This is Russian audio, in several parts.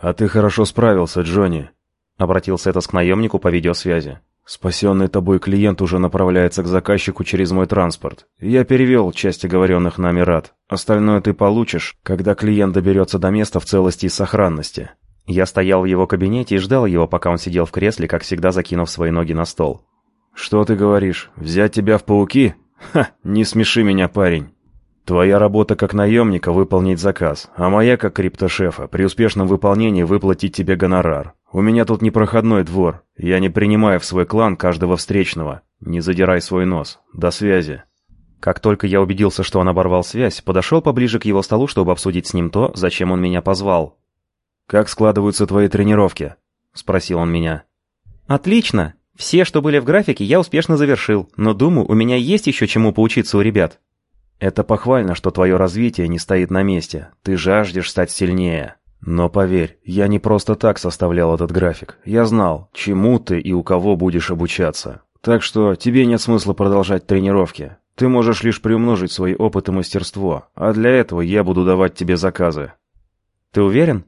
«А ты хорошо справился, Джонни», — обратился Этос к наемнику по видеосвязи. «Спасенный тобой клиент уже направляется к заказчику через мой транспорт. Я перевел часть оговоренных нами рад. Остальное ты получишь, когда клиент доберется до места в целости и сохранности». Я стоял в его кабинете и ждал его, пока он сидел в кресле, как всегда закинув свои ноги на стол. «Что ты говоришь? Взять тебя в пауки? Ха, не смеши меня, парень. Твоя работа как наемника — выполнить заказ, а моя как криптошефа — при успешном выполнении выплатить тебе гонорар. У меня тут непроходной двор. Я не принимаю в свой клан каждого встречного. Не задирай свой нос. До связи». Как только я убедился, что он оборвал связь, подошел поближе к его столу, чтобы обсудить с ним то, зачем он меня позвал. «Как складываются твои тренировки?» — спросил он меня. «Отлично. Все, что были в графике, я успешно завершил, но думаю, у меня есть еще чему поучиться у ребят». «Это похвально, что твое развитие не стоит на месте. Ты жаждешь стать сильнее. Но поверь, я не просто так составлял этот график. Я знал, чему ты и у кого будешь обучаться. Так что тебе нет смысла продолжать тренировки. Ты можешь лишь приумножить свой опыт и мастерство, а для этого я буду давать тебе заказы». «Ты уверен?»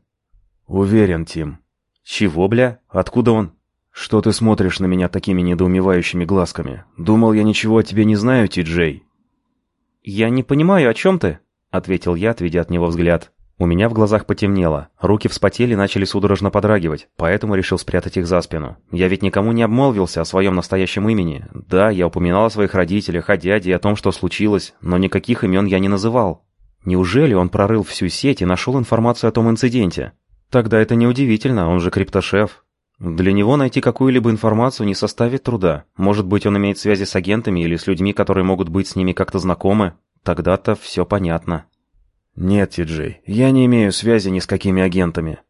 «Уверен, Тим». «Чего, бля? Откуда он?» «Что ты смотришь на меня такими недоумевающими глазками? Думал, я ничего о тебе не знаю, Ти-Джей?» «Я не понимаю, о чем ты?» — ответил я, отведя от него взгляд. У меня в глазах потемнело, руки вспотели и начали судорожно подрагивать, поэтому решил спрятать их за спину. Я ведь никому не обмолвился о своем настоящем имени. Да, я упоминал о своих родителях, о дяде и о том, что случилось, но никаких имен я не называл. Неужели он прорыл всю сеть и нашел информацию о том инциденте? Тогда это неудивительно, он же криптошеф. Для него найти какую-либо информацию не составит труда. Может быть, он имеет связи с агентами или с людьми, которые могут быть с ними как-то знакомы. Тогда-то все понятно. «Нет, Ти-Джей, я не имею связи ни с какими агентами».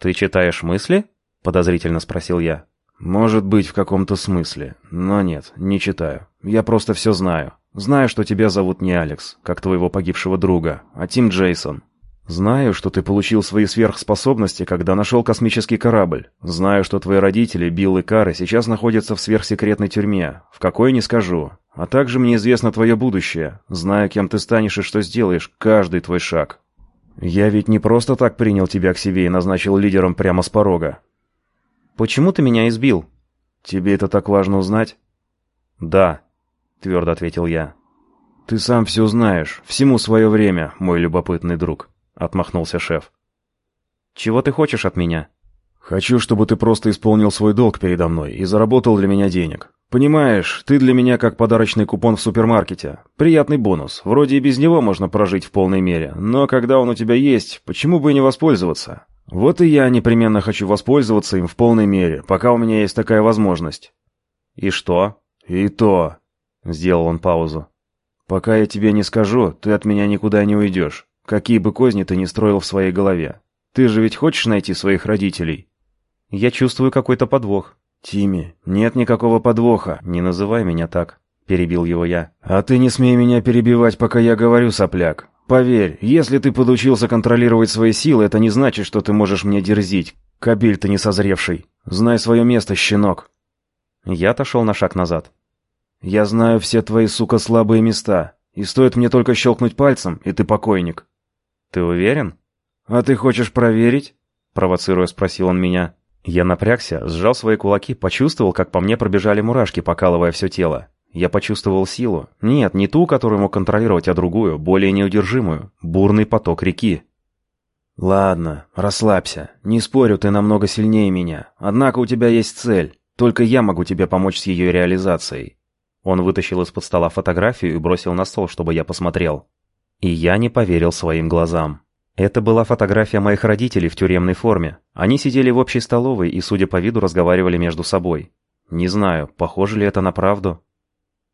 «Ты читаешь мысли?» — подозрительно спросил я. «Может быть, в каком-то смысле. Но нет, не читаю. Я просто все знаю. Знаю, что тебя зовут не Алекс, как твоего погибшего друга, а Тим Джейсон. Знаю, что ты получил свои сверхспособности, когда нашел космический корабль. Знаю, что твои родители, Билл и Кары, сейчас находятся в сверхсекретной тюрьме. В какой не скажу. А также мне известно твое будущее. Знаю, кем ты станешь и что сделаешь, каждый твой шаг. Я ведь не просто так принял тебя к себе и назначил лидером прямо с порога. Почему ты меня избил? Тебе это так важно узнать? Да, твердо ответил я. Ты сам все знаешь. Всему свое время, мой любопытный друг. — отмахнулся шеф. «Чего ты хочешь от меня?» «Хочу, чтобы ты просто исполнил свой долг передо мной и заработал для меня денег. Понимаешь, ты для меня как подарочный купон в супермаркете. Приятный бонус. Вроде и без него можно прожить в полной мере. Но когда он у тебя есть, почему бы и не воспользоваться? Вот и я непременно хочу воспользоваться им в полной мере, пока у меня есть такая возможность». «И что?» «И то», — сделал он паузу. «Пока я тебе не скажу, ты от меня никуда не уйдешь. Какие бы козни ты ни строил в своей голове. Ты же ведь хочешь найти своих родителей? Я чувствую какой-то подвох. Тими, нет никакого подвоха. Не называй меня так, перебил его я. А ты не смей меня перебивать, пока я говорю, сопляк. Поверь, если ты подучился контролировать свои силы, это не значит, что ты можешь мне дерзить. Кабель ты не созревший. Знай свое место, щенок. Я отошел на шаг назад. Я знаю все твои, сука, слабые места. И стоит мне только щелкнуть пальцем, и ты покойник. «Ты уверен?» «А ты хочешь проверить?» Провоцируя, спросил он меня. Я напрягся, сжал свои кулаки, почувствовал, как по мне пробежали мурашки, покалывая все тело. Я почувствовал силу. Нет, не ту, которую мог контролировать, а другую, более неудержимую. Бурный поток реки. «Ладно, расслабься. Не спорю, ты намного сильнее меня. Однако у тебя есть цель. Только я могу тебе помочь с ее реализацией». Он вытащил из-под стола фотографию и бросил на стол, чтобы я посмотрел. И я не поверил своим глазам. Это была фотография моих родителей в тюремной форме. Они сидели в общей столовой и, судя по виду, разговаривали между собой. Не знаю, похоже ли это на правду.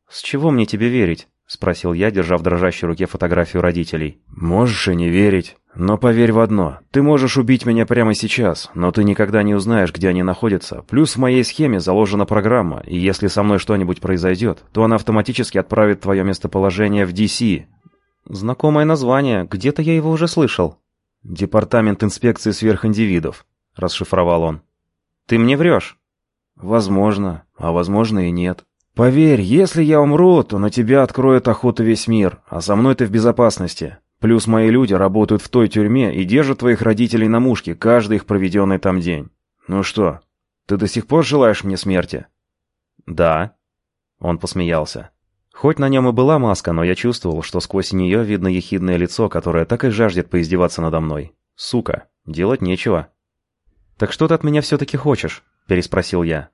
«С чего мне тебе верить?» — спросил я, держа в дрожащей руке фотографию родителей. «Можешь и не верить. Но поверь в одно. Ты можешь убить меня прямо сейчас, но ты никогда не узнаешь, где они находятся. Плюс в моей схеме заложена программа, и если со мной что-нибудь произойдет, то она автоматически отправит твое местоположение в DC, «Знакомое название. Где-то я его уже слышал». «Департамент инспекции сверхиндивидов», — расшифровал он. «Ты мне врешь?» «Возможно, а возможно и нет. Поверь, если я умру, то на тебя откроет охоту весь мир, а со мной ты в безопасности. Плюс мои люди работают в той тюрьме и держат твоих родителей на мушке каждый их проведенный там день. Ну что, ты до сих пор желаешь мне смерти?» «Да». Он посмеялся. Хоть на нем и была маска, но я чувствовал, что сквозь нее видно ехидное лицо, которое так и жаждет поиздеваться надо мной. Сука, делать нечего. «Так что ты от меня все-таки хочешь?» – переспросил я.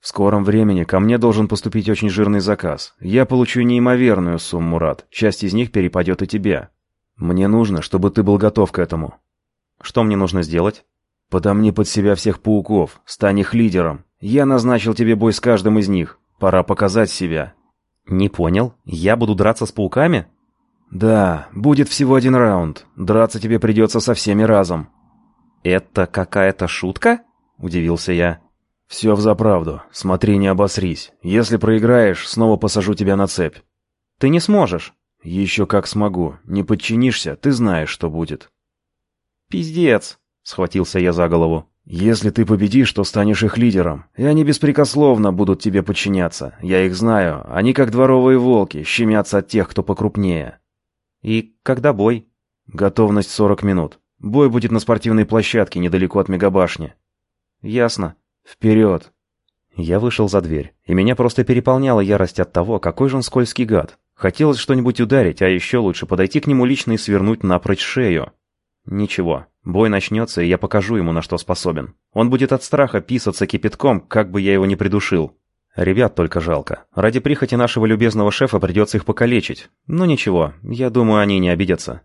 В скором времени ко мне должен поступить очень жирный заказ. Я получу неимоверную сумму рад. Часть из них перепадет и тебе. Мне нужно, чтобы ты был готов к этому. Что мне нужно сделать? Подомни под себя всех пауков. Стань их лидером. Я назначил тебе бой с каждым из них. Пора показать себя. Не понял. Я буду драться с пауками? Да, будет всего один раунд. Драться тебе придется со всеми разом. Это какая-то шутка? Удивился я. «Все взаправду. Смотри, не обосрись. Если проиграешь, снова посажу тебя на цепь». «Ты не сможешь». «Еще как смогу. Не подчинишься, ты знаешь, что будет». «Пиздец», — схватился я за голову. «Если ты победишь, то станешь их лидером, и они беспрекословно будут тебе подчиняться. Я их знаю. Они как дворовые волки, щемятся от тех, кто покрупнее». «И когда бой?» «Готовность 40 минут. Бой будет на спортивной площадке недалеко от мегабашни». «Ясно. «Вперед!» Я вышел за дверь, и меня просто переполняла ярость от того, какой же он скользкий гад. Хотелось что-нибудь ударить, а еще лучше подойти к нему лично и свернуть напрочь шею. Ничего, бой начнется, и я покажу ему, на что способен. Он будет от страха писаться кипятком, как бы я его не придушил. Ребят только жалко. Ради прихоти нашего любезного шефа придется их покалечить. Но ничего, я думаю, они не обидятся.